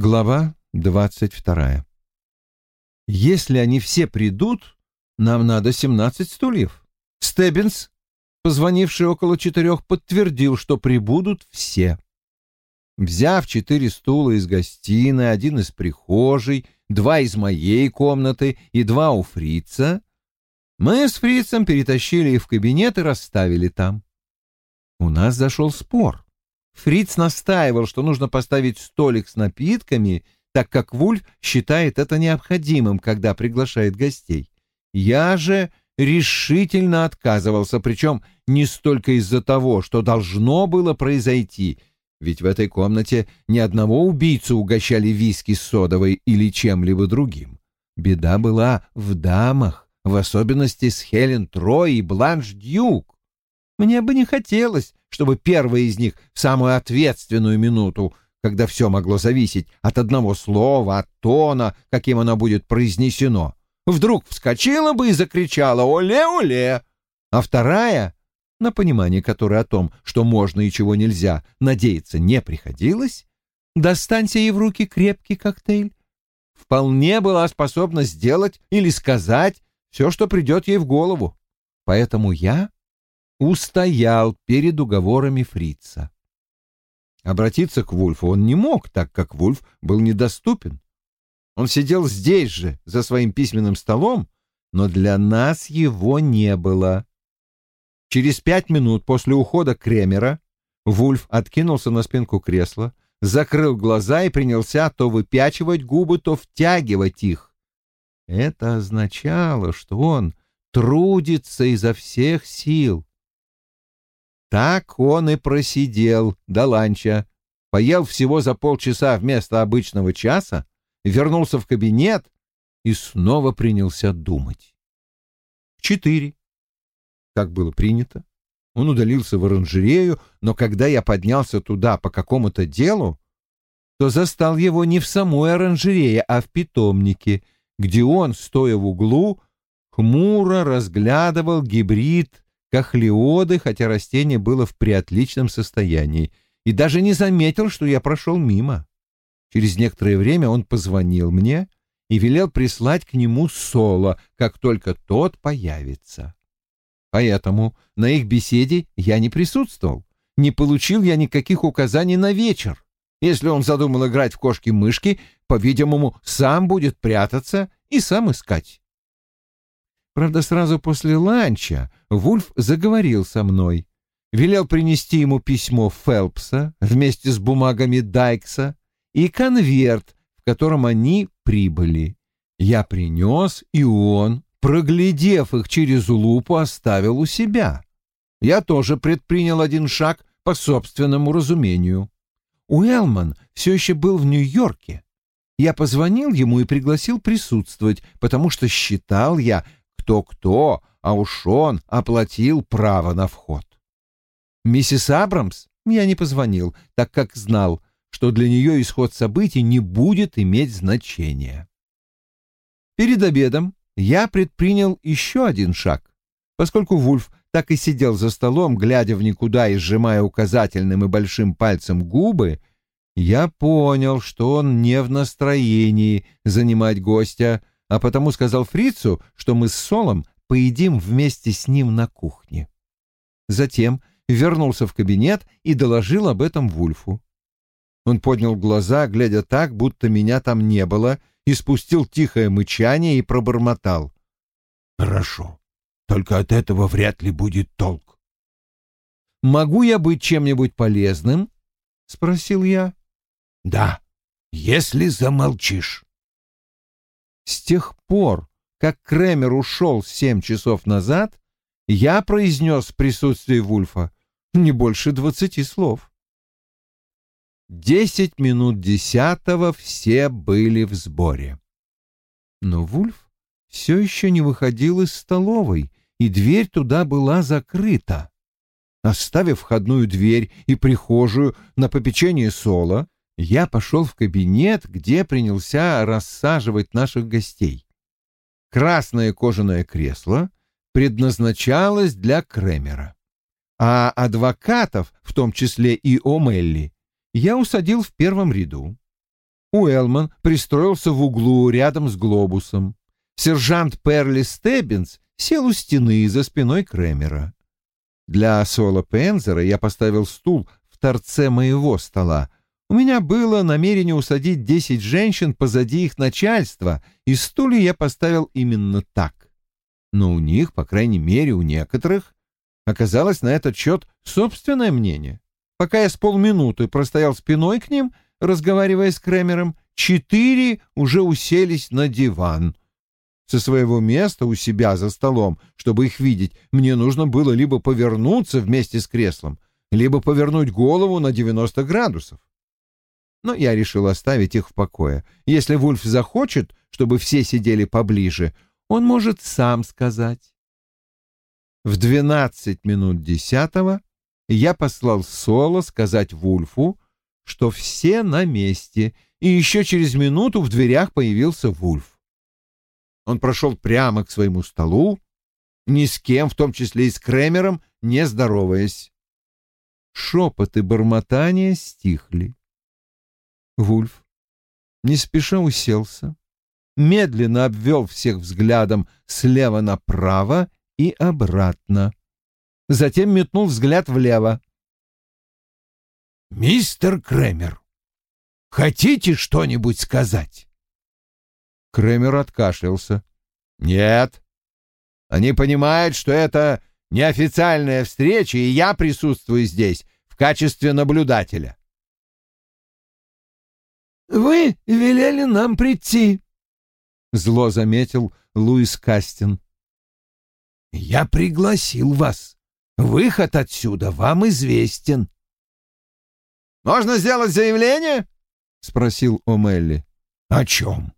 Глава двадцать вторая. Если они все придут, нам надо семнадцать стульев. Стеббинс, позвонивший около четырех, подтвердил, что прибудут все. Взяв четыре стула из гостиной, один из прихожей, два из моей комнаты и два у фрица, мы с фрицем перетащили их в кабинет и расставили там. У нас зашел спор. Фриц настаивал, что нужно поставить столик с напитками, так как Вульф считает это необходимым, когда приглашает гостей. Я же решительно отказывался, причем не столько из-за того, что должно было произойти, ведь в этой комнате ни одного убийцу угощали виски содовой или чем-либо другим. Беда была в дамах, в особенности с Хелен Трой и Бланш Дьюк. Мне бы не хотелось, чтобы первая из них в самую ответственную минуту, когда все могло зависеть от одного слова, от тона, каким оно будет произнесено, вдруг вскочила бы и закричала «Оле-оле!», а вторая, на понимание которой о том, что можно и чего нельзя, надеяться не приходилось, достанься ей в руки крепкий коктейль, вполне была способна сделать или сказать все, что придет ей в голову. Поэтому я устоял перед уговорами фрица. Обратиться к Вульфу он не мог, так как Вульф был недоступен. Он сидел здесь же, за своим письменным столом, но для нас его не было. Через пять минут после ухода Кремера Вульф откинулся на спинку кресла, закрыл глаза и принялся то выпячивать губы, то втягивать их. Это означало, что он трудится изо всех сил. Так он и просидел до ланча, поел всего за полчаса вместо обычного часа, вернулся в кабинет и снова принялся думать. Четыре, как было принято, он удалился в оранжерею, но когда я поднялся туда по какому-то делу, то застал его не в самой оранжерее, а в питомнике, где он, стоя в углу, хмуро разглядывал гибрид кахлиоды, хотя растение было в приотличном состоянии, и даже не заметил, что я прошел мимо. Через некоторое время он позвонил мне и велел прислать к нему Соло, как только тот появится. Поэтому на их беседе я не присутствовал, не получил я никаких указаний на вечер. Если он задумал играть в кошки-мышки, по-видимому, сам будет прятаться и сам искать. Правда, сразу после ланча Вульф заговорил со мной, велел принести ему письмо Фелпса вместе с бумагами Дайкса и конверт, в котором они прибыли. Я принес, и он, проглядев их через лупу, оставил у себя. Я тоже предпринял один шаг по собственному разумению. Уэлман все еще был в Нью-Йорке. Я позвонил ему и пригласил присутствовать, потому что считал я, кто-кто, а уж он оплатил право на вход. Миссис Абрамс я не позвонил, так как знал, что для нее исход событий не будет иметь значения. Перед обедом я предпринял еще один шаг, поскольку Вульф так и сидел за столом, глядя в никуда и сжимая указательным и большим пальцем губы, я понял, что он не в настроении занимать гостя, а потому сказал фрицу, что мы с Солом поедим вместе с ним на кухне. Затем вернулся в кабинет и доложил об этом Вульфу. Он поднял глаза, глядя так, будто меня там не было, и спустил тихое мычание и пробормотал. «Хорошо, только от этого вряд ли будет толк». «Могу я быть чем-нибудь полезным?» — спросил я. «Да, если замолчишь». С тех пор, как Кремер ушел семь часов назад, я произнес в присутствии Вульфа не больше двадцати слов. Десять минут десятого все были в сборе. Но Вульф все еще не выходил из столовой, и дверь туда была закрыта. Оставив входную дверь и прихожую на попечение Сола, я пошел в кабинет, где принялся рассаживать наших гостей. Красное кожаное кресло предназначалось для Кремера, а адвокатов, в том числе и О'Мелли, я усадил в первом ряду. Уэлман пристроился в углу рядом с глобусом. Сержант Перли Стеббинс сел у стены за спиной Кремера. Для Соло Пензера я поставил стул в торце моего стола. У меня было намерение усадить десять женщин позади их начальства, и стулья я поставил именно так. Но у них, по крайней мере, у некоторых, оказалось на этот счет собственное мнение. Пока я с полминуты простоял спиной к ним, разговаривая с Кремером, четыре уже уселись на диван. Со своего места у себя за столом, чтобы их видеть, мне нужно было либо повернуться вместе с креслом, либо повернуть голову на 90 градусов. Но я решил оставить их в покое. Если Вульф захочет, чтобы все сидели поближе, он может сам сказать. В двенадцать минут десятого я послал Соло сказать Вульфу, что все на месте, и еще через минуту в дверях появился Вульф. Он прошел прямо к своему столу, ни с кем, в том числе и с Кремером, не здороваясь. Шепот и бормотание стихли. Вульф не спеша уселся, медленно обвел всех взглядом слева направо и обратно. Затем метнул взгляд влево. «Мистер Кремер, хотите что-нибудь сказать?» Кремер откашлялся. «Нет. Они понимают, что это неофициальная встреча, и я присутствую здесь в качестве наблюдателя». «Вы велели нам прийти», — зло заметил Луис Кастин. «Я пригласил вас. Выход отсюда вам известен». «Можно сделать заявление?» — спросил О'Мелли. «О чем?»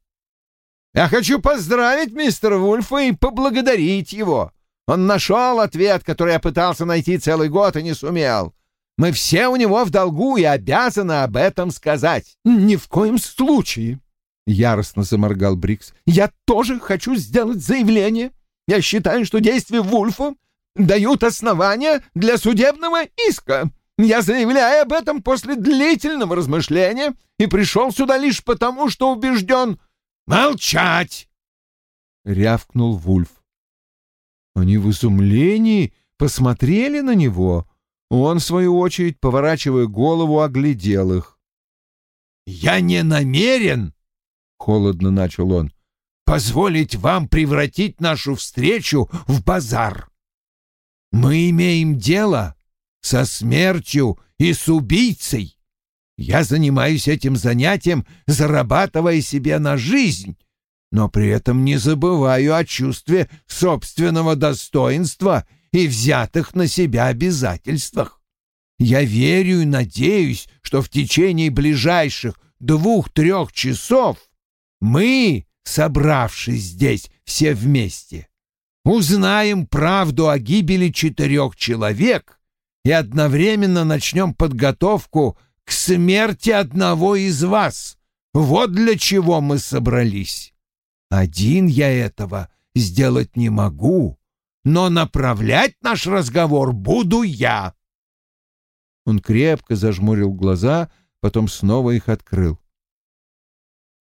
«Я хочу поздравить мистера Вульфа и поблагодарить его. Он нашел ответ, который я пытался найти целый год и не сумел. Мы все у него в долгу и обязаны об этом сказать». «Ни в коем случае!» — яростно заморгал Брикс. «Я тоже хочу сделать заявление. Я считаю, что действия Вульфа дают основания для судебного иска. Я заявляю об этом после длительного размышления и пришел сюда лишь потому, что убежден... Молчать! — рявкнул Вульф. Они в изумлении посмотрели на него. Он, в свою очередь, поворачивая голову, оглядел их. «Я не намерен, — холодно начал он, — позволить вам превратить нашу встречу в базар. Мы имеем дело со смертью и с убийцей. Я занимаюсь этим занятием, зарабатывая себе на жизнь, но при этом не забываю о чувстве собственного достоинства и взятых на себя обязательствах. Я верю и надеюсь, что в течение ближайших двух-трех часов мы, собравшись здесь все вместе, узнаем правду о гибели четырех человек и одновременно начнем подготовку к смерти одного из вас. Вот для чего мы собрались. Один я этого сделать не могу, но направлять наш разговор буду я. Он крепко зажмурил глаза, потом снова их открыл.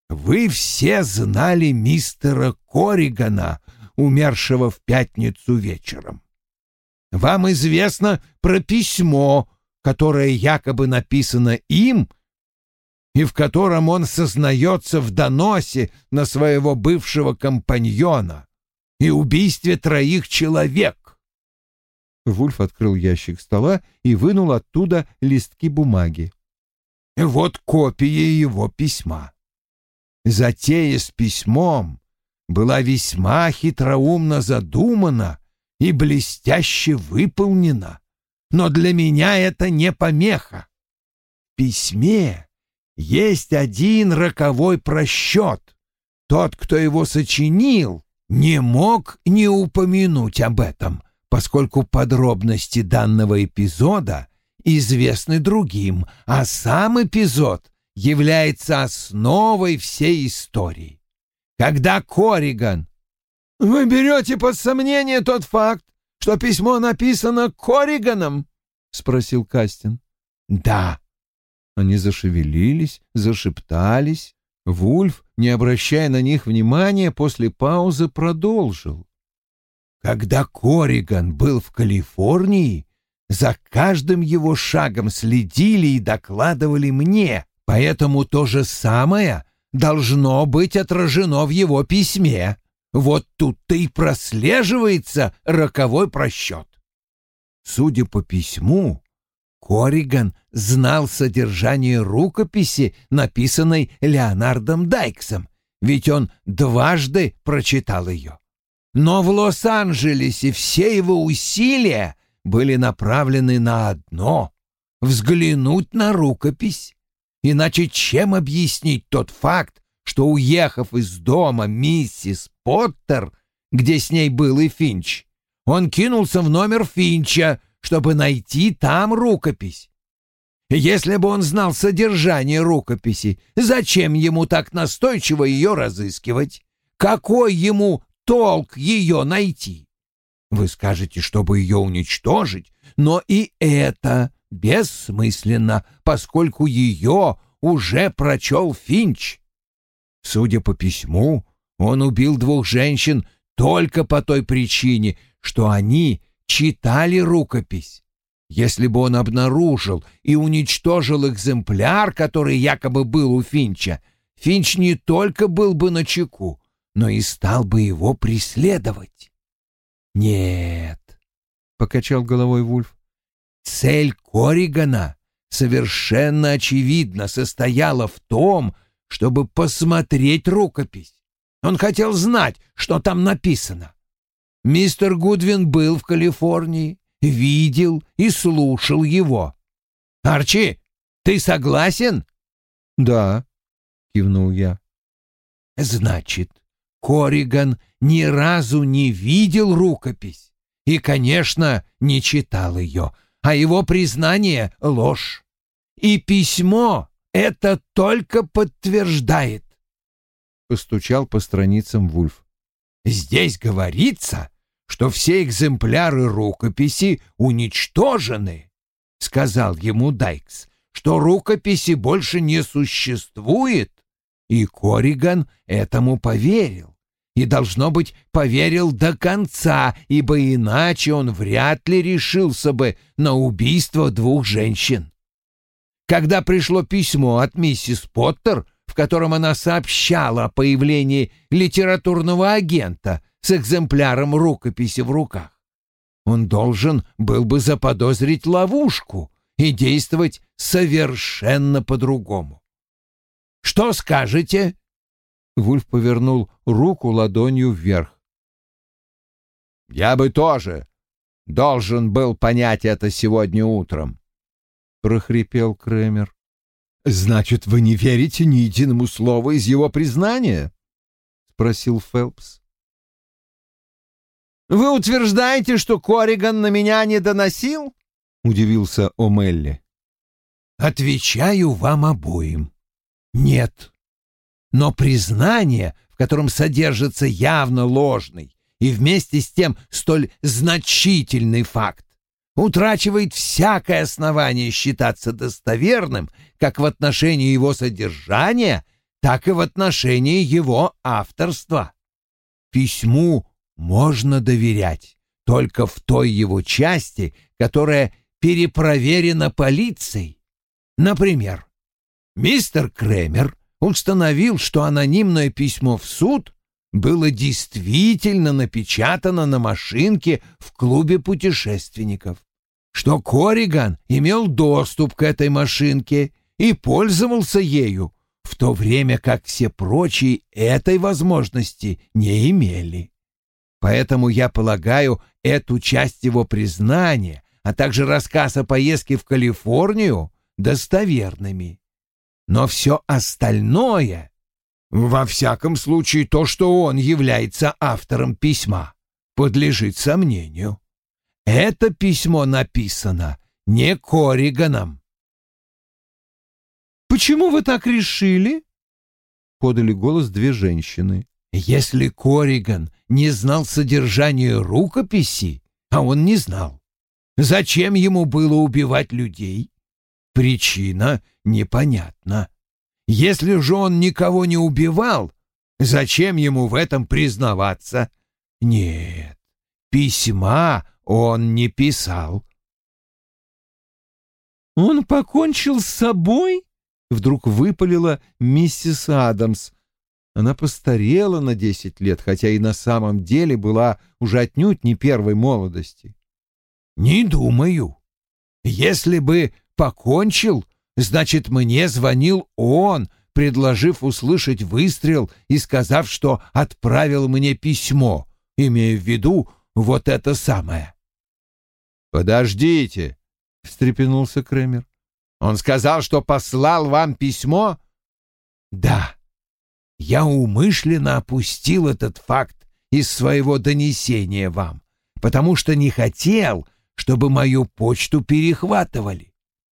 Вы все знали мистера Коригана, умершего в пятницу вечером. Вам известно про письмо, которое якобы написано им, и в котором он сознается в доносе на своего бывшего компаньона и убийстве троих человек. Вульф открыл ящик стола и вынул оттуда листки бумаги. Вот копия его письма. Затея с письмом была весьма хитроумно задумана и блестяще выполнена, но для меня это не помеха. В письме есть один роковой просчет. Тот, кто его сочинил, не мог не упомянуть об этом, поскольку подробности данного эпизода известны другим, а сам эпизод является основой всей истории. Когда Кориган «Вы берете под сомнение тот факт, что письмо написано Корриганом?» — спросил Кастин. «Да». Они зашевелились, зашептались. Вульф, не обращая на них внимания, после паузы продолжил. Когда Кориган был в Калифорнии, за каждым его шагом следили и докладывали мне, поэтому то же самое должно быть отражено в его письме. Вот тут-то и прослеживается роковой просчет. Судя по письму, Кориган знал содержание рукописи, написанной Леонардом Дайксом, ведь он дважды прочитал ее. Но в Лос-Анджелесе все его усилия были направлены на одно — взглянуть на рукопись. Иначе чем объяснить тот факт, что, уехав из дома миссис Поттер, где с ней был и Финч, он кинулся в номер Финча, чтобы найти там рукопись? Если бы он знал содержание рукописи, зачем ему так настойчиво ее разыскивать? Какой ему толк ее найти? Вы скажете, чтобы ее уничтожить, но и это бессмысленно, поскольку ее уже прочел Финч. Судя по письму, он убил двух женщин только по той причине, что они читали рукопись. Если бы он обнаружил и уничтожил экземпляр, который якобы был у Финча, Финч не только был бы на чеку, но и стал бы его преследовать. «Нет», — покачал головой Вульф, — «цель Коригана совершенно очевидно состояла в том, чтобы посмотреть рукопись. Он хотел знать, что там написано. Мистер Гудвин был в Калифорнии, видел и слушал его. «Арчи, ты согласен?» «Да», — кивнул я. «Значит, Кориган ни разу не видел рукопись и, конечно, не читал ее, а его признание — ложь. И письмо это только подтверждает. Постучал по страницам Вульф. Здесь говорится, что все экземпляры рукописи уничтожены, сказал ему Дайкс, что рукописи больше не существует. И Кориган этому поверил. И, должно быть, поверил до конца, ибо иначе он вряд ли решился бы на убийство двух женщин. Когда пришло письмо от миссис Поттер, в котором она сообщала о появлении литературного агента с экземпляром рукописи в руках, он должен был бы заподозрить ловушку и действовать совершенно по-другому. «Что скажете?» Вульф повернул руку ладонью вверх. «Я бы тоже должен был понять это сегодня утром», — прохрипел Кремер. «Значит, вы не верите ни единому слову из его признания?» — спросил Фелпс. «Вы утверждаете, что Кориган на меня не доносил?» — удивился О'Мелли. «Отвечаю вам обоим. Нет. Но признание, в котором содержится явно ложный и вместе с тем столь значительный факт, утрачивает всякое основание считаться достоверным как в отношении его содержания, так и в отношении его авторства. Письму можно доверять только в той его части, которая перепроверена полицией. Например, мистер Кремер установил, что анонимное письмо в суд было действительно напечатано на машинке в клубе путешественников что Кориган имел доступ к этой машинке и пользовался ею, в то время как все прочие этой возможности не имели. Поэтому я полагаю эту часть его признания, а также рассказ о поездке в Калифорнию достоверными. Но все остальное, во всяком случае то, что он является автором письма, подлежит сомнению. Это письмо написано не Кориганом. «Почему вы так решили?» — подали голос две женщины. «Если Кориган не знал содержания рукописи, а он не знал, зачем ему было убивать людей? Причина непонятна. Если же он никого не убивал, зачем ему в этом признаваться? Нет, письма он не писал. «Он покончил с собой?» — вдруг выпалила миссис Адамс. Она постарела на десять лет, хотя и на самом деле была уже отнюдь не первой молодости. «Не думаю. Если бы покончил, значит, мне звонил он, предложив услышать выстрел и сказав, что отправил мне письмо, имея в виду вот это самое». «Подождите», — встрепенулся Кремер. «Он сказал, что послал вам письмо?» «Да. Я умышленно опустил этот факт из своего донесения вам, потому что не хотел, чтобы мою почту перехватывали.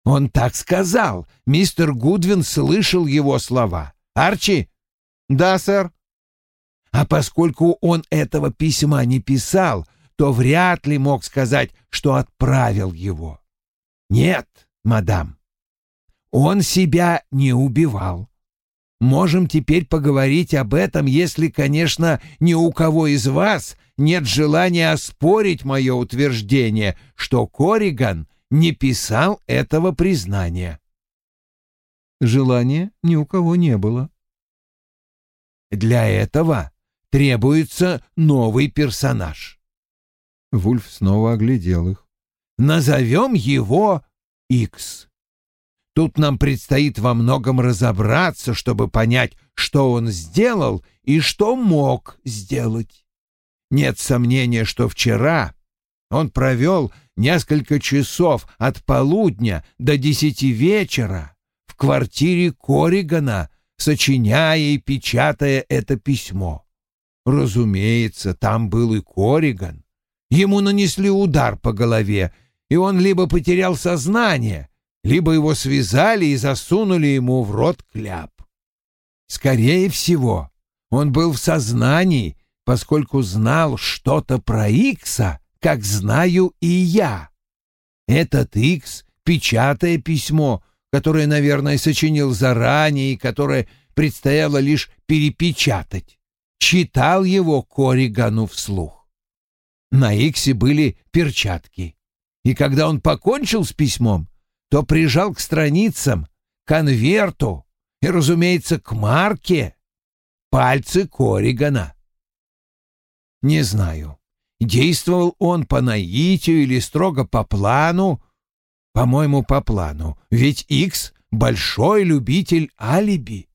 Он так сказал. Мистер Гудвин слышал его слова. Арчи? Да, сэр. А поскольку он этого письма не писал, то вряд ли мог сказать, что отправил его. Нет, мадам, он себя не убивал. Можем теперь поговорить об этом, если, конечно, ни у кого из вас нет желания оспорить мое утверждение, что Кориган не писал этого признания. Желания ни у кого не было. Для этого требуется новый персонаж. Вульф снова оглядел их. Назовем его Икс. Тут нам предстоит во многом разобраться, чтобы понять, что он сделал и что мог сделать. Нет сомнения, что вчера он провел несколько часов от полудня до десяти вечера в квартире Коригана, сочиняя и печатая это письмо. Разумеется, там был и Кориган. Ему нанесли удар по голове, и он либо потерял сознание, либо его связали и засунули ему в рот кляп. Скорее всего, он был в сознании, поскольку знал что-то про Икса, как знаю и я. Этот Икс, печатая письмо, которое, наверное, сочинил заранее и которое предстояло лишь перепечатать, читал его Коригану вслух. На Иксе были перчатки, и когда он покончил с письмом, то прижал к страницам, конверту и, разумеется, к марке пальцы Коригана. Не знаю, действовал он по наитию или строго по плану. По-моему, по плану, ведь Икс — большой любитель алиби.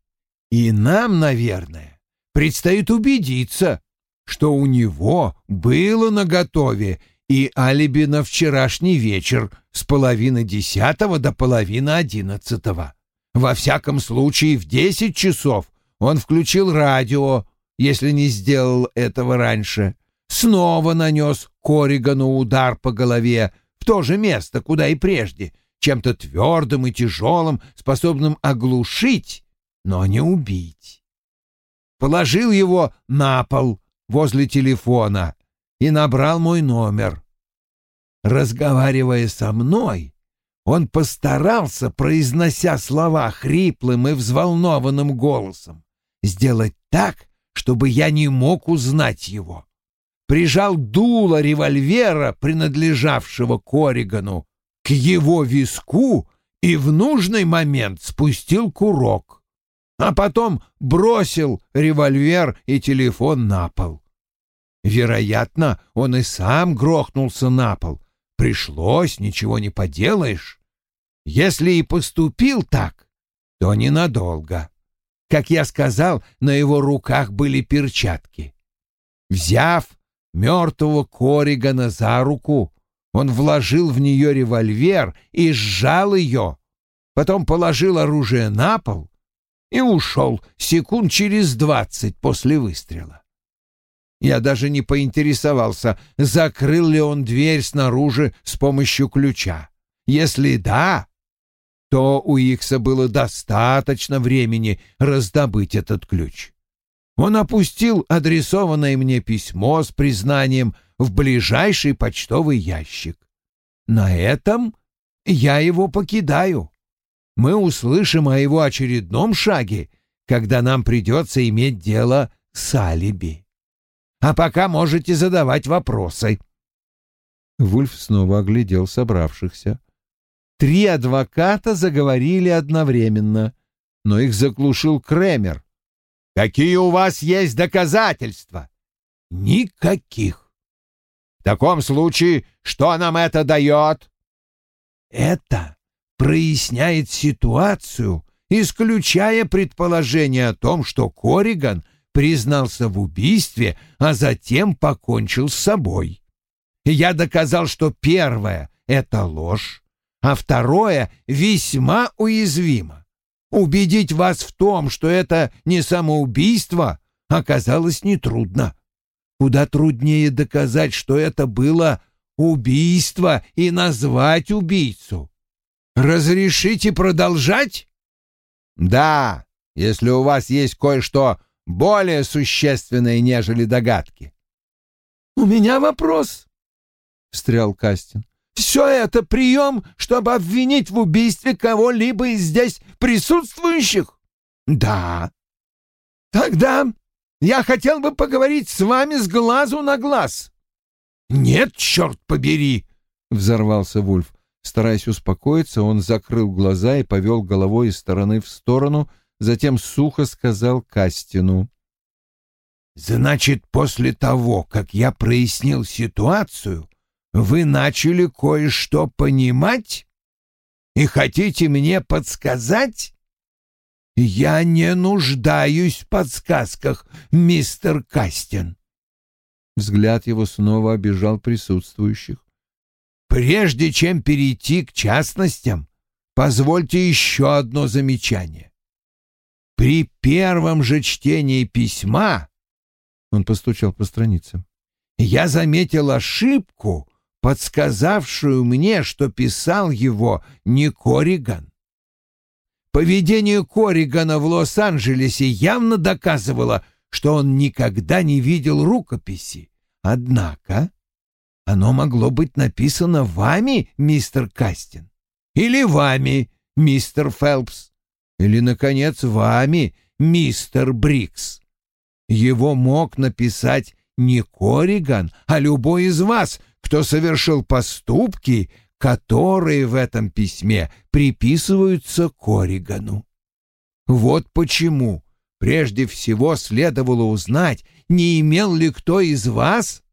И нам, наверное, предстоит убедиться, что у него было наготове и алиби на вчерашний вечер с половины десятого до половины одиннадцатого. Во всяком случае, в десять часов он включил радио, если не сделал этого раньше, снова нанес Коригану удар по голове в то же место, куда и прежде, чем-то твердым и тяжелым, способным оглушить, но не убить. Положил его на пол возле телефона и набрал мой номер. Разговаривая со мной, он постарался, произнося слова хриплым и взволнованным голосом, сделать так, чтобы я не мог узнать его. Прижал дуло револьвера, принадлежавшего Коригану, к его виску и в нужный момент спустил курок, а потом бросил револьвер и телефон на пол. Вероятно, он и сам грохнулся на пол. Пришлось, ничего не поделаешь. Если и поступил так, то ненадолго. Как я сказал, на его руках были перчатки. Взяв мертвого Коригана за руку, он вложил в нее револьвер и сжал ее, потом положил оружие на пол и ушел секунд через двадцать после выстрела. Я даже не поинтересовался, закрыл ли он дверь снаружи с помощью ключа. Если да, то у Икса было достаточно времени раздобыть этот ключ. Он опустил адресованное мне письмо с признанием в ближайший почтовый ящик. На этом я его покидаю. Мы услышим о его очередном шаге, когда нам придется иметь дело с алиби. А пока можете задавать вопросы». Вульф снова оглядел собравшихся. Три адвоката заговорили одновременно, но их заглушил Кремер. «Какие у вас есть доказательства?» «Никаких». «В таком случае, что нам это дает?» «Это проясняет ситуацию, исключая предположение о том, что Кориган признался в убийстве, а затем покончил с собой. Я доказал, что первое — это ложь, а второе весьма уязвимо. Убедить вас в том, что это не самоубийство, оказалось нетрудно. Куда труднее доказать, что это было убийство и назвать убийцу. Разрешите продолжать? Да, если у вас есть кое-что более существенное, нежели догадки. У меня вопрос, встрял Кастин. Все это прием, чтобы обвинить в убийстве кого-либо из здесь присутствующих? Да. Тогда я хотел бы поговорить с вами с глазу на глаз. Нет, черт побери, взорвался Вульф. Стараясь успокоиться, он закрыл глаза и повел головой из стороны в сторону, затем сухо сказал Кастину. «Значит, после того, как я прояснил ситуацию, вы начали кое-что понимать и хотите мне подсказать? Я не нуждаюсь в подсказках, мистер Кастин. Взгляд его снова обижал присутствующих. Прежде чем перейти к частностям, позвольте еще одно замечание. При первом же чтении письма он постучал по страницам. Я заметил ошибку, подсказавшую мне, что писал его не Кориган. Поведение Коригана в Лос-Анджелесе явно доказывало, что он никогда не видел рукописи. Однако оно могло быть написано вами, мистер Кастин, или вами, мистер Фелпс, или, наконец, вами, мистер Брикс. Его мог написать не Кориган, а любой из вас, кто совершил поступки, которые в этом письме приписываются Коригану. Вот почему прежде всего следовало узнать, не имел ли кто из вас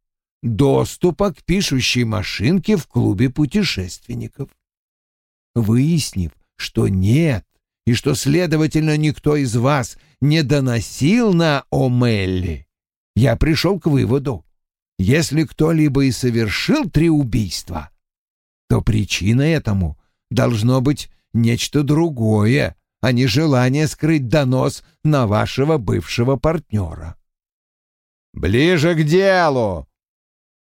доступа к пишущей машинке в клубе путешественников. Выяснив, что нет, и что, следовательно, никто из вас не доносил на Омелли, я пришел к выводу, если кто-либо и совершил три убийства, то причиной этому должно быть нечто другое, а не желание скрыть донос на вашего бывшего партнера. «Ближе к делу!» —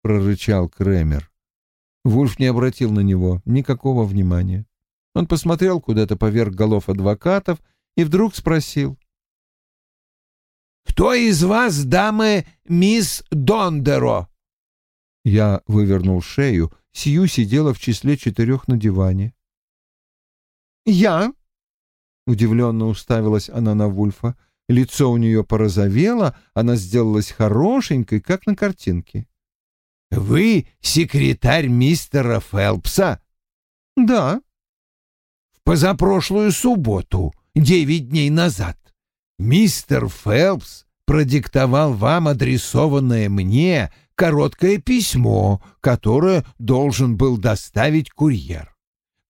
прорычал Кремер. Вульф не обратил на него никакого внимания. Он посмотрел куда-то поверх голов адвокатов и вдруг спросил. «Кто из вас, дамы, мисс Дондеро?» Я вывернул шею. Сью сидела в числе четырех на диване. «Я?» — удивленно уставилась она на Вульфа. Лицо у нее порозовело, она сделалась хорошенькой, как на картинке. «Вы секретарь мистера Фелпса?» «Да». «В позапрошлую субботу, девять дней назад, мистер Фелпс продиктовал вам адресованное мне короткое письмо, которое должен был доставить курьер.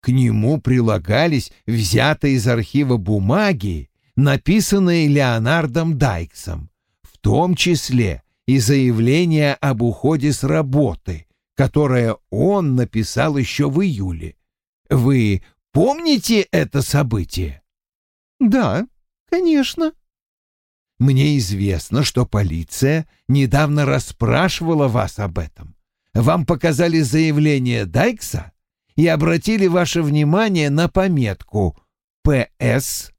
К нему прилагались взятые из архива бумаги, написанные Леонардом Дайксом, в том числе и заявление об уходе с работы, которое он написал еще в июле. Вы помните это событие? Да, конечно. Мне известно, что полиция недавно расспрашивала вас об этом. Вам показали заявление Дайкса и обратили ваше внимание на пометку «ПС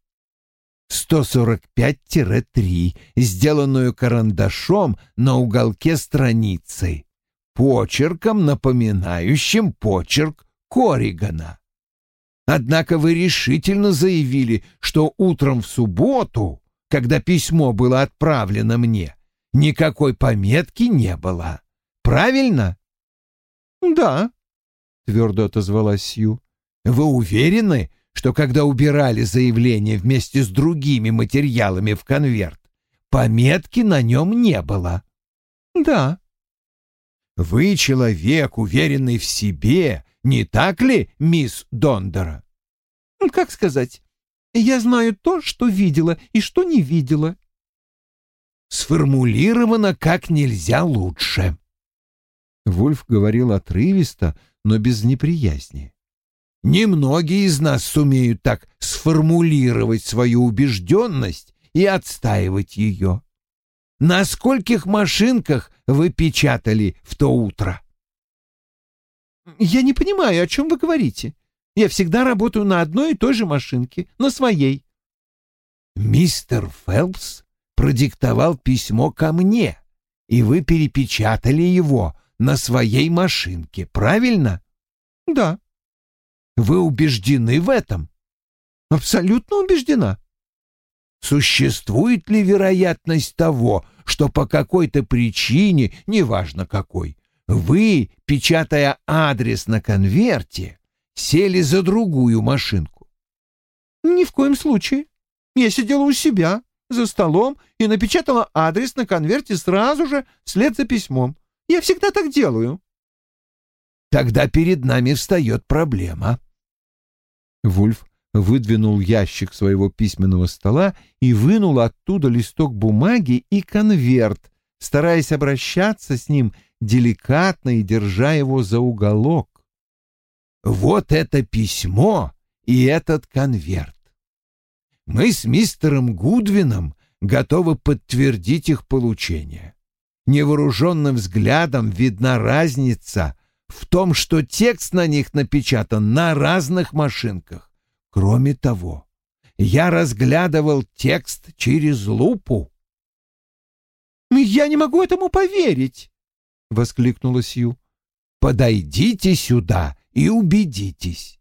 145-3», сделанную карандашом на уголке страницы, почерком, напоминающим почерк Коригана. Однако вы решительно заявили, что утром в субботу, когда письмо было отправлено мне, никакой пометки не было. Правильно? Да, твердо отозвалась Сью. Вы уверены, что когда убирали заявление вместе с другими материалами в конверт, пометки на нем не было? Да. Вы человек, уверенный в себе, не так ли, мисс Дондера? Как сказать? Я знаю то, что видела и что не видела. Сформулировано как нельзя лучше. Вульф говорил отрывисто, но без неприязни. Немногие из нас сумеют так сформулировать свою убежденность и отстаивать ее. На скольких машинках вы печатали в то утро? Я не понимаю, о чем вы говорите. Я всегда работаю на одной и той же машинке, на своей. Мистер Фелпс продиктовал письмо ко мне, и вы перепечатали его на своей машинке, правильно? Да. Вы убеждены в этом? Абсолютно убеждена. Существует ли вероятность того, что по какой-то причине, неважно какой, вы, печатая адрес на конверте, сели за другую машинку? Ни в коем случае. Я сидела у себя, за столом, и напечатала адрес на конверте сразу же вслед за письмом. Я всегда так делаю. Тогда перед нами встает проблема. Вульф выдвинул ящик своего письменного стола и вынул оттуда листок бумаги и конверт, стараясь обращаться с ним деликатно и держа его за уголок. «Вот это письмо и этот конверт. Мы с мистером Гудвином готовы подтвердить их получение невооруженным взглядом видна разница в том, что текст на них напечатан на разных машинках. Кроме того, я разглядывал текст через лупу. «Я не могу этому поверить!» — воскликнула Сью. «Подойдите сюда и убедитесь.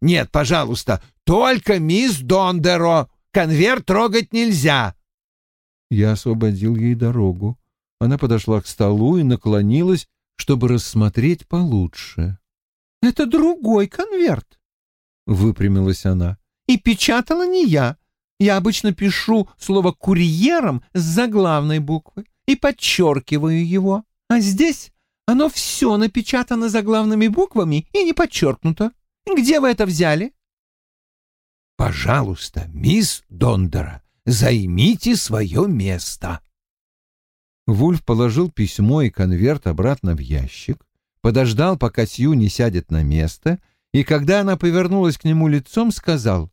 Нет, пожалуйста, только мисс Дондеро. Конверт трогать нельзя». Я освободил ей дорогу. Она подошла к столу и наклонилась, чтобы рассмотреть получше. «Это другой конверт», — выпрямилась она. «И печатала не я. Я обычно пишу слово «курьером» с заглавной буквы и подчеркиваю его. А здесь оно все напечатано заглавными буквами и не подчеркнуто. Где вы это взяли?» «Пожалуйста, мисс Дондера, займите свое место», Вульф положил письмо и конверт обратно в ящик, подождал, пока Сью не сядет на место, и когда она повернулась к нему лицом, сказал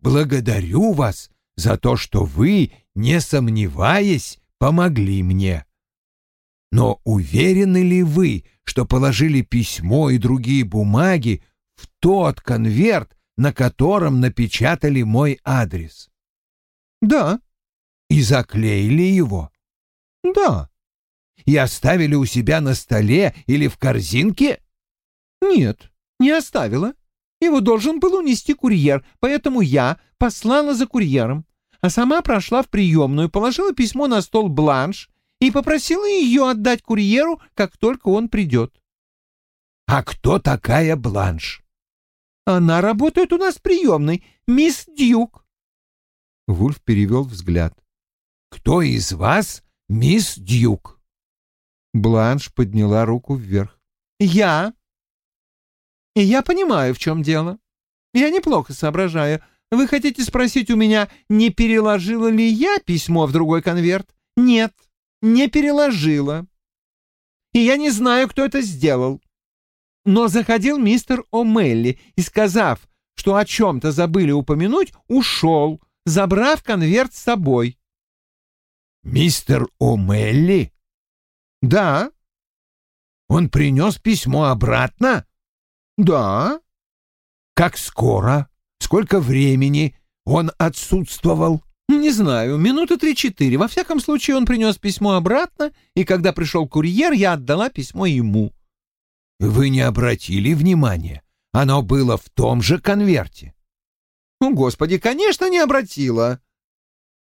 «Благодарю вас за то, что вы, не сомневаясь, помогли мне. Но уверены ли вы, что положили письмо и другие бумаги в тот конверт, на котором напечатали мой адрес?» «Да». «И заклеили его?» Да. И оставили у себя на столе или в корзинке? Нет, не оставила. Его должен был унести курьер, поэтому я послала за курьером, а сама прошла в приемную, положила письмо на стол бланш и попросила ее отдать курьеру, как только он придет. «А кто такая Бланш?» «Она работает у нас в приемной, мисс Дьюк». Вульф перевел взгляд. «Кто из вас «Мисс Дьюк». Бланш подняла руку вверх. «Я. И я понимаю, в чем дело. Я неплохо соображаю. Вы хотите спросить у меня, не переложила ли я письмо в другой конверт? Нет, не переложила. И я не знаю, кто это сделал. Но заходил мистер О'Мелли и, сказав, что о чем-то забыли упомянуть, ушел, забрав конверт с собой. «Мистер О'Мелли?» «Да». «Он принес письмо обратно?» «Да». «Как скоро? Сколько времени он отсутствовал?» «Не знаю, минуты три-четыре. Во всяком случае, он принес письмо обратно, и когда пришел курьер, я отдала письмо ему». «Вы не обратили внимания? оно было в том же конверте? Ну, господи, конечно, не обратила.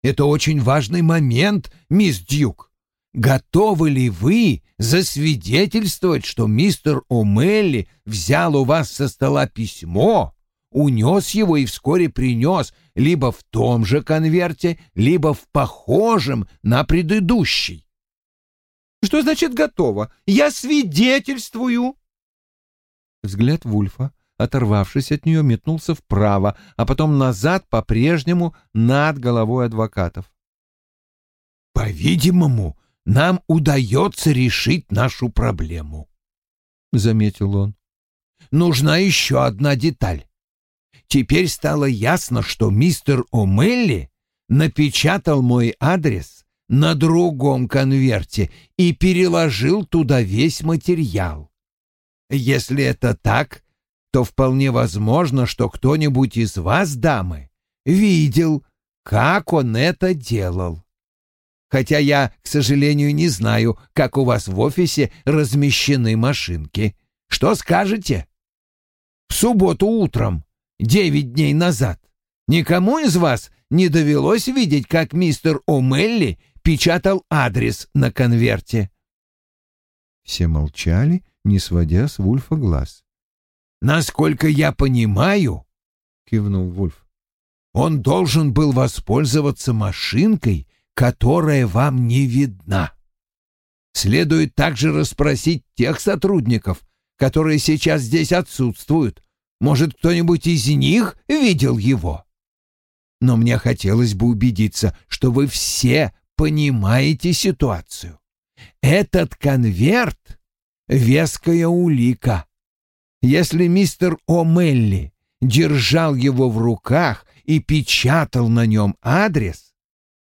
Это очень важный момент, мисс Дюк. Готовы ли вы засвидетельствовать, что мистер О'Мелли взял у вас со стола письмо, унес его и вскоре принес либо в том же конверте, либо в похожем на предыдущий? Что значит готово? Я свидетельствую. Взгляд Вульфа, оторвавшись от нее, метнулся вправо, а потом назад по-прежнему над головой адвокатов. «По-видимому, нам удается решить нашу проблему», — заметил он. «Нужна еще одна деталь. Теперь стало ясно, что мистер О'Мелли напечатал мой адрес на другом конверте и переложил туда весь материал. Если это так, то вполне возможно, что кто-нибудь из вас, дамы, видел, как он это делал хотя я, к сожалению, не знаю, как у вас в офисе размещены машинки. Что скажете? В субботу утром, девять дней назад, никому из вас не довелось видеть, как мистер О'Мелли печатал адрес на конверте?» Все молчали, не сводя с Вульфа глаз. «Насколько я понимаю, — кивнул Вульф, — он должен был воспользоваться машинкой, которая вам не видна. Следует также расспросить тех сотрудников, которые сейчас здесь отсутствуют. Может, кто-нибудь из них видел его? Но мне хотелось бы убедиться, что вы все понимаете ситуацию. Этот конверт — веская улика. Если мистер О'Мелли держал его в руках и печатал на нем адрес,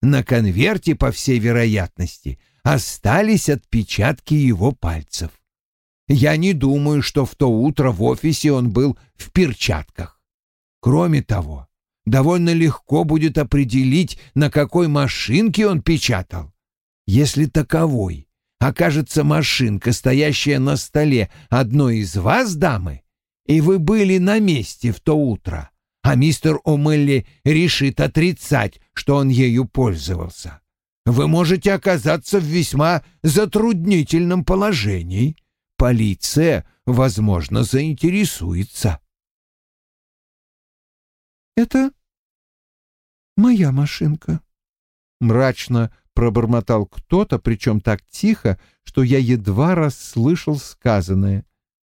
на конверте, по всей вероятности, остались отпечатки его пальцев. Я не думаю, что в то утро в офисе он был в перчатках. Кроме того, довольно легко будет определить, на какой машинке он печатал. Если таковой окажется машинка, стоящая на столе одной из вас, дамы, и вы были на месте в то утро, а мистер О'Мелли решит отрицать, что он ею пользовался, вы можете оказаться в весьма затруднительном положении. Полиция, возможно, заинтересуется. «Это моя машинка», — мрачно пробормотал кто-то, причем так тихо, что я едва расслышал сказанное.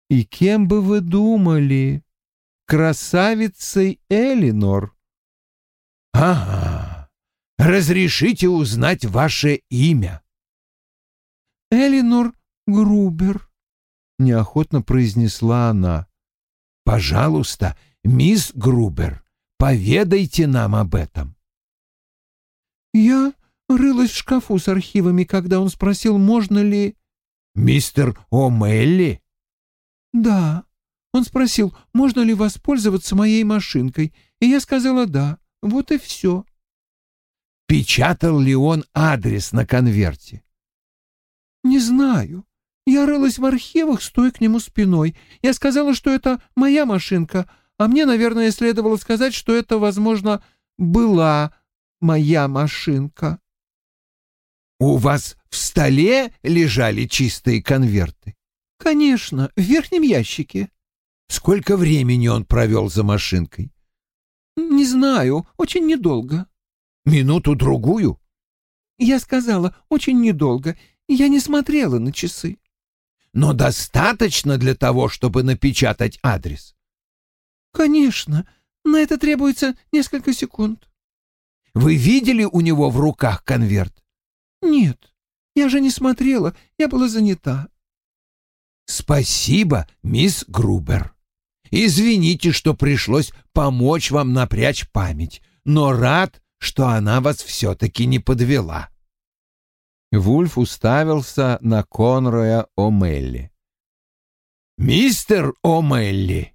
«И кем бы вы думали?» красавицей Элинор. — Ага, разрешите узнать ваше имя? — Элинор Грубер, — неохотно произнесла она. — Пожалуйста, мисс Грубер, поведайте нам об этом. — Я рылась в шкафу с архивами, когда он спросил, можно ли... — Мистер О'Мелли? — Да. Он спросил, можно ли воспользоваться моей машинкой, и я сказала «да». Вот и все. Печатал ли он адрес на конверте? Не знаю. Я рылась в архивах, стоя к нему спиной. Я сказала, что это моя машинка, а мне, наверное, следовало сказать, что это, возможно, была моя машинка. У вас в столе лежали чистые конверты? Конечно, в верхнем ящике. Сколько времени он провел за машинкой? Не знаю, очень недолго. Минуту-другую? Я сказала, очень недолго. Я не смотрела на часы. Но достаточно для того, чтобы напечатать адрес? Конечно, на это требуется несколько секунд. Вы видели у него в руках конверт? Нет, я же не смотрела, я была занята. Спасибо, мисс Грубер. Извините, что пришлось помочь вам напрячь память, но рад, что она вас все-таки не подвела». Вульф уставился на Конроя О'Мелли. «Мистер О'Мелли,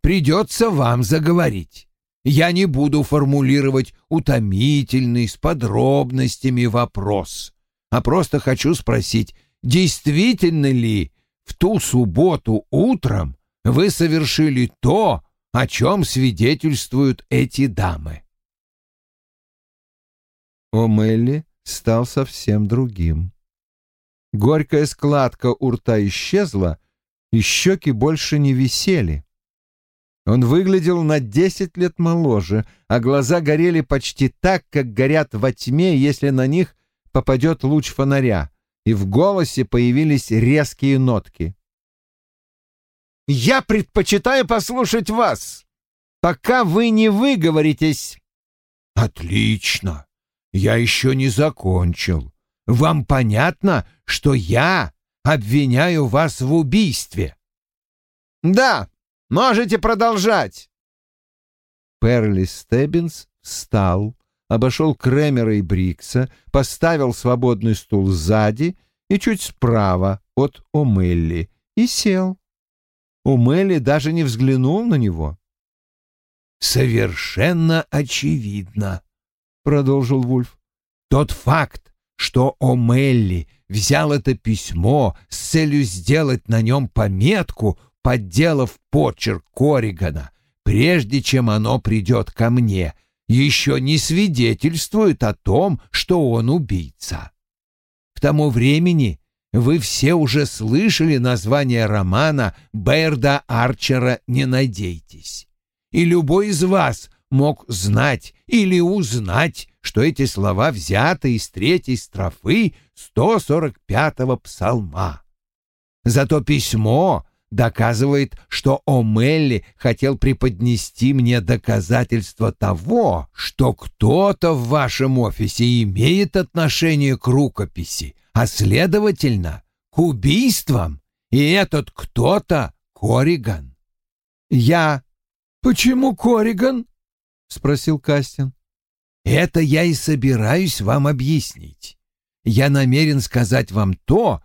придется вам заговорить. Я не буду формулировать утомительный с подробностями вопрос, а просто хочу спросить, действительно ли в ту субботу утром вы совершили то, о чем свидетельствуют эти дамы. О'Мелли стал совсем другим. Горькая складка у рта исчезла, и щеки больше не висели. Он выглядел на десять лет моложе, а глаза горели почти так, как горят во тьме, если на них попадет луч фонаря, и в голосе появились резкие нотки. «Я предпочитаю послушать вас, пока вы не выговоритесь». «Отлично! Я еще не закончил. Вам понятно, что я обвиняю вас в убийстве?» «Да, можете продолжать». Перли Стеббинс встал, обошел Кремера и Брикса, поставил свободный стул сзади и чуть справа от Омелли и сел. Омелли даже не взглянул на него. «Совершенно очевидно», — продолжил Вульф. «Тот факт, что Омелли взял это письмо с целью сделать на нем пометку, подделав почерк Коригана, прежде чем оно придет ко мне, еще не свидетельствует о том, что он убийца. К тому времени вы все уже слышали название романа Берда Арчера «Не надейтесь». И любой из вас мог знать или узнать, что эти слова взяты из третьей строфы 145-го псалма. Зато письмо доказывает, что О'Мелли хотел преподнести мне доказательство того, что кто-то в вашем офисе имеет отношение к рукописи, а следовательно, к убийствам, и этот кто-то — Кориган. Я... Почему Кориган? — спросил Кастин. Это я и собираюсь вам объяснить. Я намерен сказать вам то,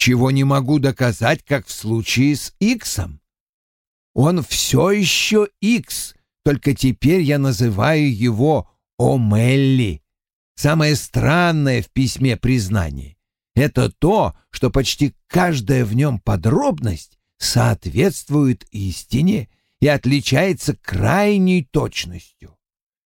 чего не могу доказать, как в случае с Иксом. Он все еще Икс, только теперь я называю его О'Мелли. Самое странное в письме признания — это то, что почти каждая в нем подробность соответствует истине и отличается крайней точностью.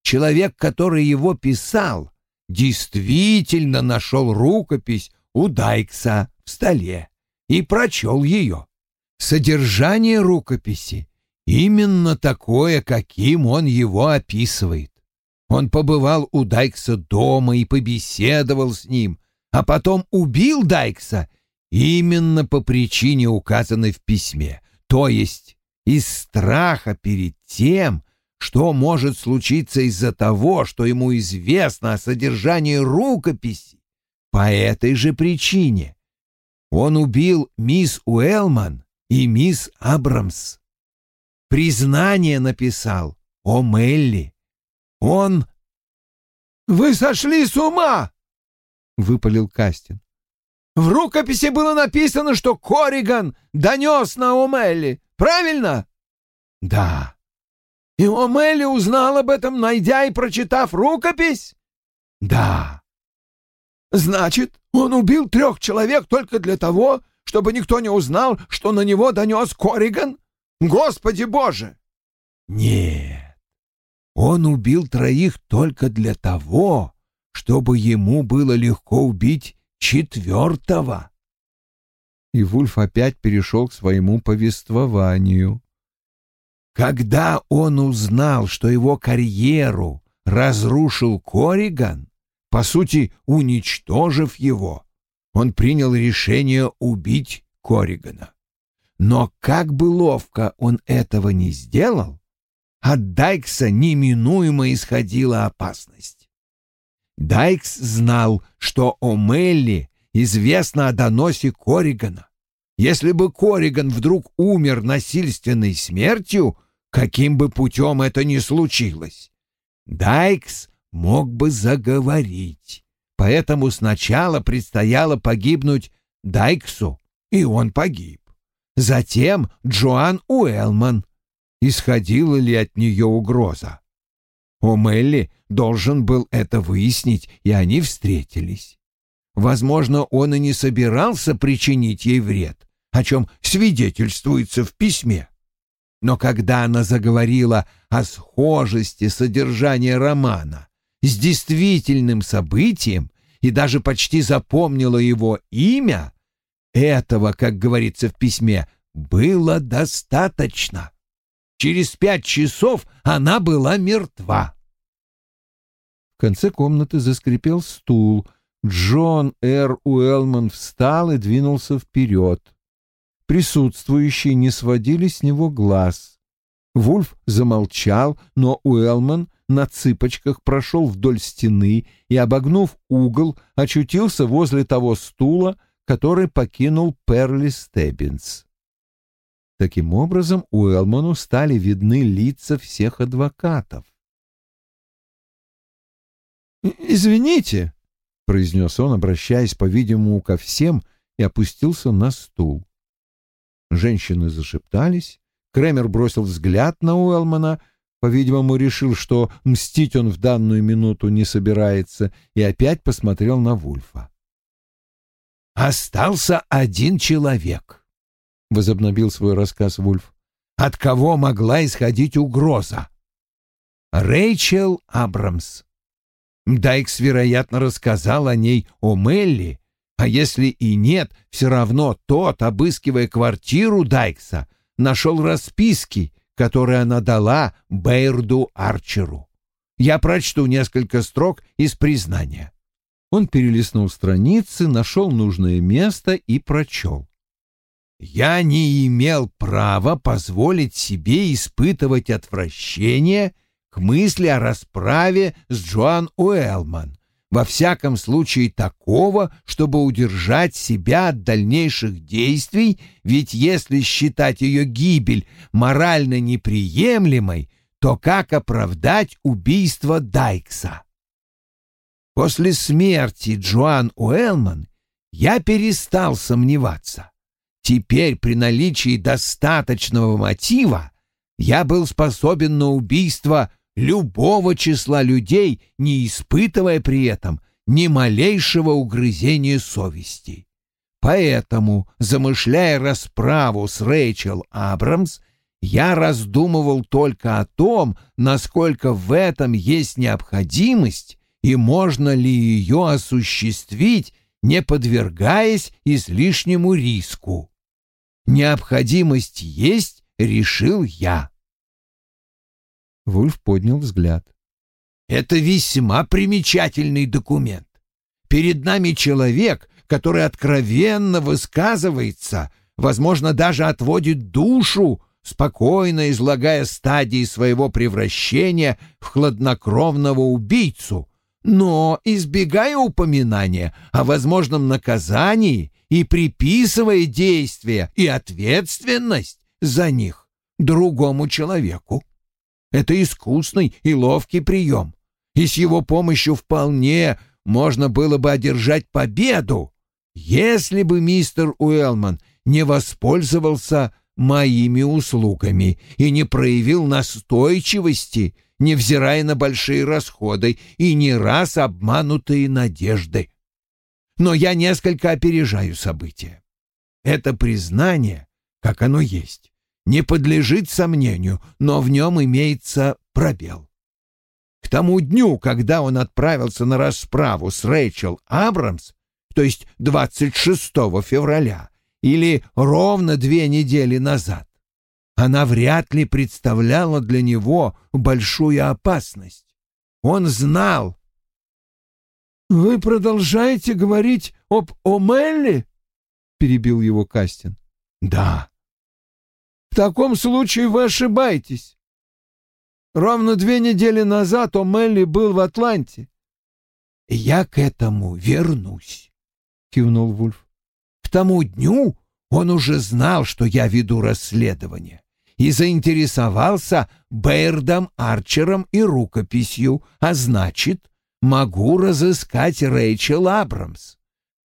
Человек, который его писал, действительно нашел рукопись у Дайкса в столе и прочел ее. Содержание рукописи именно такое, каким он его описывает. Он побывал у Дайкса дома и побеседовал с ним, а потом убил Дайкса именно по причине, указанной в письме, то есть из страха перед тем, что может случиться из-за того, что ему известно о содержании рукописи. По этой же причине он убил мисс Уэлман и мисс Абрамс. Признание написал о Мелли. Он... «Вы сошли с ума!» — выпалил Кастин. «В рукописи было написано, что Кориган донес на Омелли, правильно?» «Да». «И Омелли узнал об этом, найдя и прочитав рукопись?» «Да». Значит, он убил трех человек только для того, чтобы никто не узнал, что на него донес Кориган? Господи Боже! Нет, он убил троих только для того, чтобы ему было легко убить четвертого. И Вульф опять перешел к своему повествованию. Когда он узнал, что его карьеру разрушил Кориган, по сути, уничтожив его, он принял решение убить Коригана. Но как бы ловко он этого не сделал, от Дайкса неминуемо исходила опасность. Дайкс знал, что о Мелли известно о доносе Коригана. Если бы Кориган вдруг умер насильственной смертью, каким бы путем это ни случилось, Дайкс мог бы заговорить. Поэтому сначала предстояло погибнуть Дайксу, и он погиб. Затем Джоан Уэлман. Исходила ли от нее угроза? О'Мелли должен был это выяснить, и они встретились. Возможно, он и не собирался причинить ей вред, о чем свидетельствуется в письме. Но когда она заговорила о схожести содержания романа с действительным событием и даже почти запомнила его имя, этого, как говорится в письме, было достаточно. Через пять часов она была мертва. В конце комнаты заскрипел стул. Джон Р. Уэллман встал и двинулся вперед. Присутствующие не сводили с него глаз. Вульф замолчал, но Уэллман на цыпочках прошел вдоль стены и, обогнув угол, очутился возле того стула, который покинул Перли Стеббинс. Таким образом, Уэлману стали видны лица всех адвокатов. «Извините», — произнес он, обращаясь, по-видимому, ко всем, и опустился на стул. Женщины зашептались. Кремер бросил взгляд на Уэлмана, по-видимому, решил, что мстить он в данную минуту не собирается, и опять посмотрел на Вульфа. «Остался один человек», — возобновил свой рассказ Вульф. «От кого могла исходить угроза?» «Рэйчел Абрамс. Дайкс, вероятно, рассказал о ней о Мелли, а если и нет, все равно тот, обыскивая квартиру Дайкса, нашел расписки, которые она дала Бейрду Арчеру. Я прочту несколько строк из признания. Он перелистнул страницы, нашел нужное место и прочел. «Я не имел права позволить себе испытывать отвращение к мысли о расправе с Джоан Уэлман, во всяком случае такого, чтобы удержать себя от дальнейших действий, ведь если считать ее гибель морально неприемлемой, то как оправдать убийство Дайкса? После смерти Джоан Уэлман я перестал сомневаться. Теперь при наличии достаточного мотива я был способен на убийство любого числа людей, не испытывая при этом ни малейшего угрызения совести. Поэтому, замышляя расправу с Рэйчел Абрамс, я раздумывал только о том, насколько в этом есть необходимость и можно ли ее осуществить, не подвергаясь излишнему риску. Необходимость есть, решил я. Вульф поднял взгляд. «Это весьма примечательный документ. Перед нами человек, который откровенно высказывается, возможно, даже отводит душу, спокойно излагая стадии своего превращения в хладнокровного убийцу, но избегая упоминания о возможном наказании и приписывая действия и ответственность за них другому человеку. Это искусный и ловкий прием, и с его помощью вполне можно было бы одержать победу, если бы мистер Уэлман не воспользовался моими услугами и не проявил настойчивости, невзирая на большие расходы и не раз обманутые надежды. Но я несколько опережаю события. Это признание, как оно есть, не подлежит сомнению, но в нем имеется пробел. К тому дню, когда он отправился на расправу с Рэйчел Абрамс, то есть 26 февраля, или ровно две недели назад, она вряд ли представляла для него большую опасность. Он знал. «Вы продолжаете говорить об Омелле?» — перебил его Кастин. «Да, в таком случае вы ошибаетесь. Ровно две недели назад О'Мелли был в Атланте. «Я к этому вернусь», — кивнул Вульф. «К тому дню он уже знал, что я веду расследование, и заинтересовался Бейрдом Арчером и рукописью, а значит, могу разыскать Рэйчел Абрамс.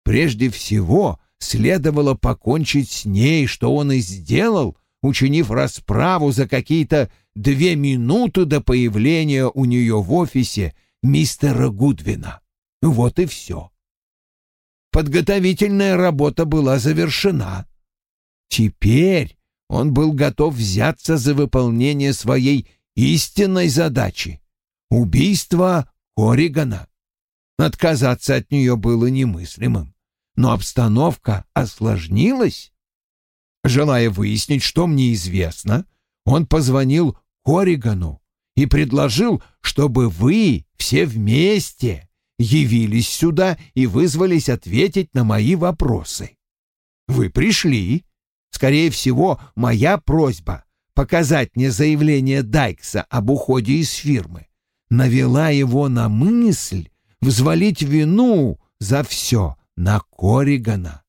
Прежде всего, следовало покончить с ней, что он и сделал, учинив расправу за какие-то две минуты до появления у нее в офисе мистера Гудвина. Вот и все. Подготовительная работа была завершена. Теперь он был готов взяться за выполнение своей истинной задачи — убийства Коригана. Отказаться от нее было немыслимым, но обстановка осложнилась. Желая выяснить, что мне известно, он позвонил Коригану и предложил, чтобы вы все вместе явились сюда и вызвались ответить на мои вопросы. Вы пришли. Скорее всего, моя просьба показать мне заявление Дайкса об уходе из фирмы навела его на мысль взвалить вину за все на Коригана.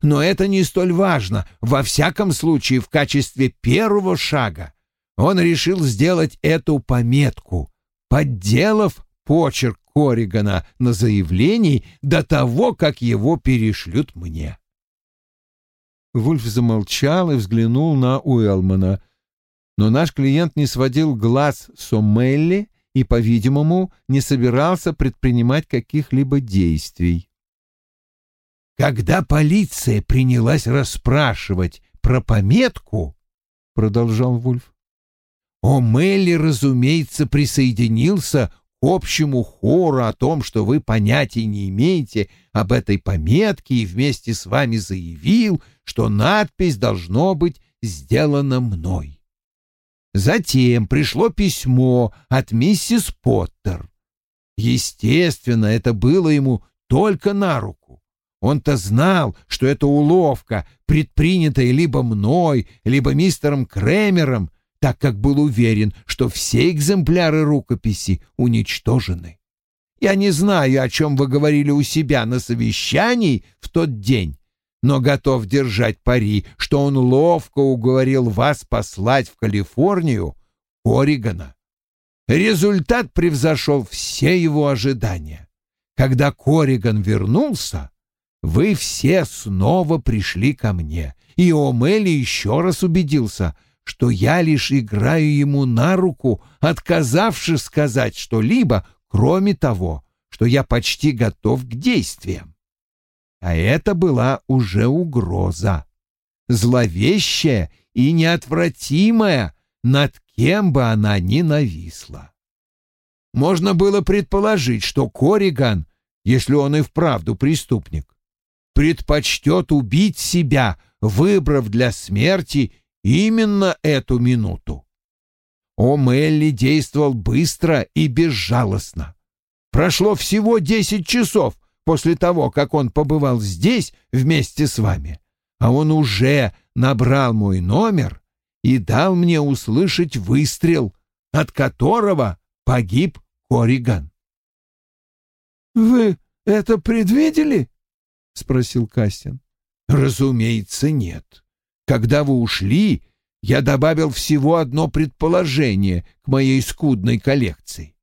Но это не столь важно. Во всяком случае, в качестве первого шага он решил сделать эту пометку, подделав почерк Коригана на заявлении до того, как его перешлют мне. Вульф замолчал и взглянул на Уэлмана. Но наш клиент не сводил глаз с Омелли и, по-видимому, не собирался предпринимать каких-либо действий. «Когда полиция принялась расспрашивать про пометку, — продолжал Вульф, — Омелли, разумеется, присоединился общему хору о том, что вы понятия не имеете об этой пометке и вместе с вами заявил, что надпись должно быть сделана мной. Затем пришло письмо от миссис Поттер. Естественно, это было ему только на руку. Он-то знал, что это уловка, предпринятая либо мной, либо мистером Кремером, так как был уверен, что все экземпляры рукописи уничтожены. Я не знаю, о чем вы говорили у себя на совещании в тот день, но готов держать пари, что он ловко уговорил вас послать в Калифорнию Орегона. Результат превзошел все его ожидания. Когда Кориган вернулся, вы все снова пришли ко мне, и Омели еще раз убедился — что я лишь играю ему на руку, отказавшись сказать что-либо, кроме того, что я почти готов к действиям. А это была уже угроза, зловещая и неотвратимая, над кем бы она ни нависла. Можно было предположить, что Кориган, если он и вправду преступник, предпочтет убить себя, выбрав для смерти именно эту минуту. О Мелли действовал быстро и безжалостно. Прошло всего десять часов после того, как он побывал здесь вместе с вами, а он уже набрал мой номер и дал мне услышать выстрел, от которого погиб Кориган. «Вы это предвидели?» — спросил Кастин. «Разумеется, нет. Когда вы ушли, я добавил всего одно предположение к моей скудной коллекции.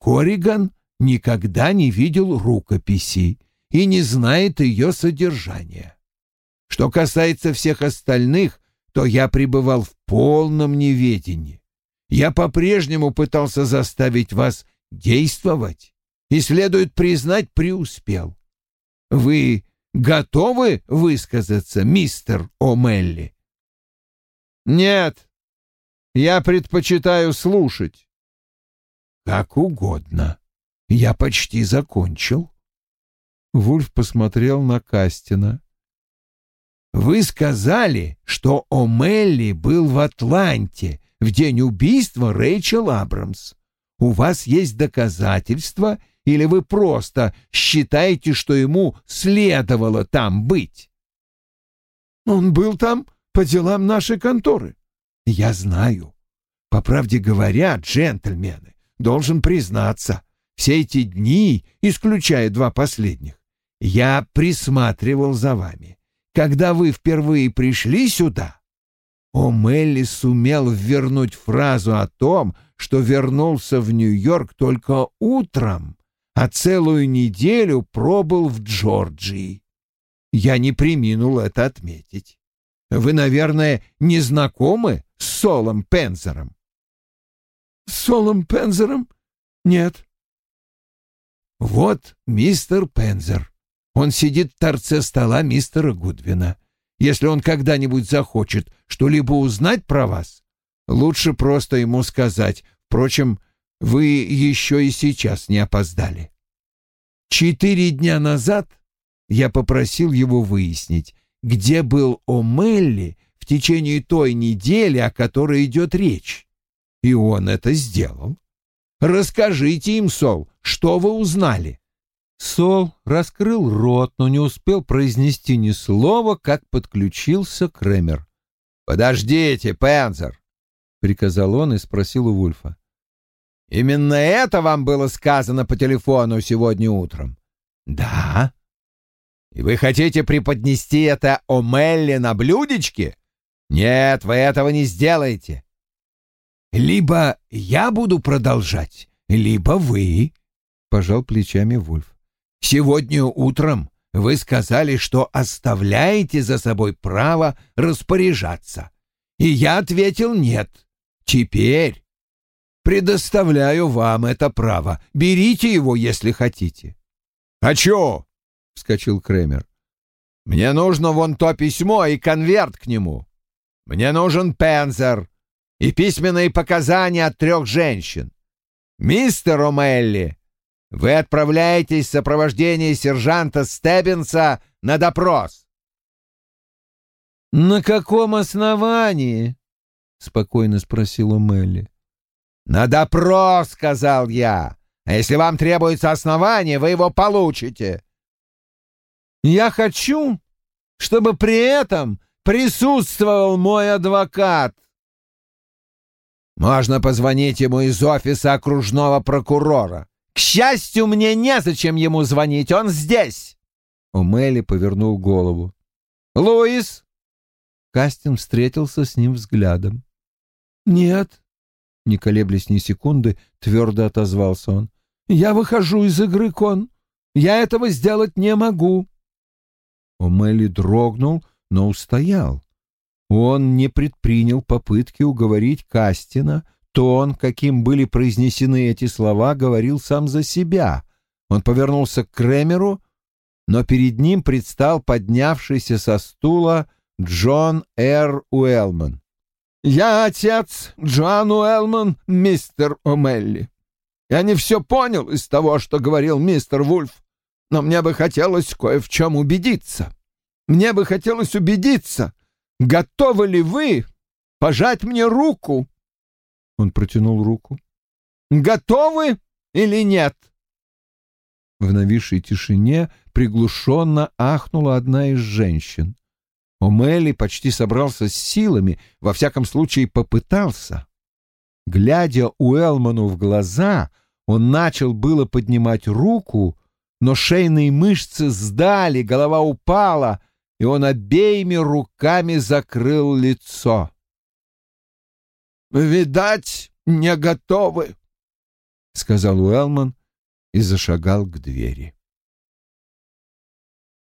Кориган никогда не видел рукописи и не знает ее содержания. Что касается всех остальных, то я пребывал в полном неведении. Я по-прежнему пытался заставить вас действовать и, следует признать, преуспел. Вы готовы высказаться, мистер О'Мелли? Нет, я предпочитаю слушать. Как угодно. Я почти закончил. Вульф посмотрел на Кастина. Вы сказали, что О'Мелли был в Атланте в день убийства Рэйчел Абрамс. У вас есть доказательства или вы просто считаете, что ему следовало там быть? Он был там по делам нашей конторы. Я знаю. По правде говоря, джентльмены, должен признаться, все эти дни, исключая два последних, я присматривал за вами. Когда вы впервые пришли сюда, О'Мелли сумел вернуть фразу о том, что вернулся в Нью-Йорк только утром а целую неделю пробыл в Джорджии. Я не приминул это отметить. Вы, наверное, не знакомы с Солом Пензером? С Солом Пензером? Нет. Вот мистер Пензер. Он сидит в торце стола мистера Гудвина. если он когда-нибудь захочет что-либо узнать про вас, лучше просто ему сказать. Впрочем, вы еще и сейчас не опоздали. Четыре дня назад я попросил его выяснить, где был О'Мелли в течение той недели, о которой идет речь. И он это сделал. Расскажите им, Сол, что вы узнали?» Сол раскрыл рот, но не успел произнести ни слова, как подключился Кремер. «Подождите, Пензер!» — приказал он и спросил у Вульфа. «Именно это вам было сказано по телефону сегодня утром?» «Да». «И вы хотите преподнести это Омелли на блюдечке?» «Нет, вы этого не сделаете. Либо я буду продолжать, либо вы, — пожал плечами Вульф. Сегодня утром вы сказали, что оставляете за собой право распоряжаться. И я ответил нет. Теперь предоставляю вам это право. Берите его, если хотите. — А чё? — вскочил Кремер. — Мне нужно вон то письмо и конверт к нему. Мне нужен Пензер и письменные показания от трех женщин. Мистер Омелли, вы отправляетесь в сопровождении сержанта Стеббинса на допрос. «На каком основании?» — спокойно спросил Омелли. «На допрос», — сказал я. «А если вам требуется основание, вы его получите». «Я хочу, чтобы при этом присутствовал мой адвокат», можно позвонить ему из офиса окружного прокурора. К счастью, мне незачем ему звонить, он здесь. Умели повернул голову. Луис? Кастин встретился с ним взглядом. Нет, не колеблясь ни секунды, твердо отозвался он. Я выхожу из игры, Кон. Я этого сделать не могу. Омели дрогнул, но устоял. Он не предпринял попытки уговорить Кастина. Тон, каким были произнесены эти слова, говорил сам за себя. Он повернулся к Кремеру, но перед ним предстал поднявшийся со стула Джон Р. Уэлман. «Я отец Джон Уэлман, мистер О'Мелли. Я не все понял из того, что говорил мистер Вульф, но мне бы хотелось кое в чем убедиться. Мне бы хотелось убедиться, Готовы ли вы пожать мне руку?» Он протянул руку. «Готовы или нет?» В нависшей тишине приглушенно ахнула одна из женщин. Омели почти собрался с силами, во всяком случае попытался. Глядя Уэлману в глаза, он начал было поднимать руку, но шейные мышцы сдали, голова упала, и он обеими руками закрыл лицо. «Видать, не готовы», — сказал Уэлман и зашагал к двери.